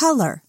color.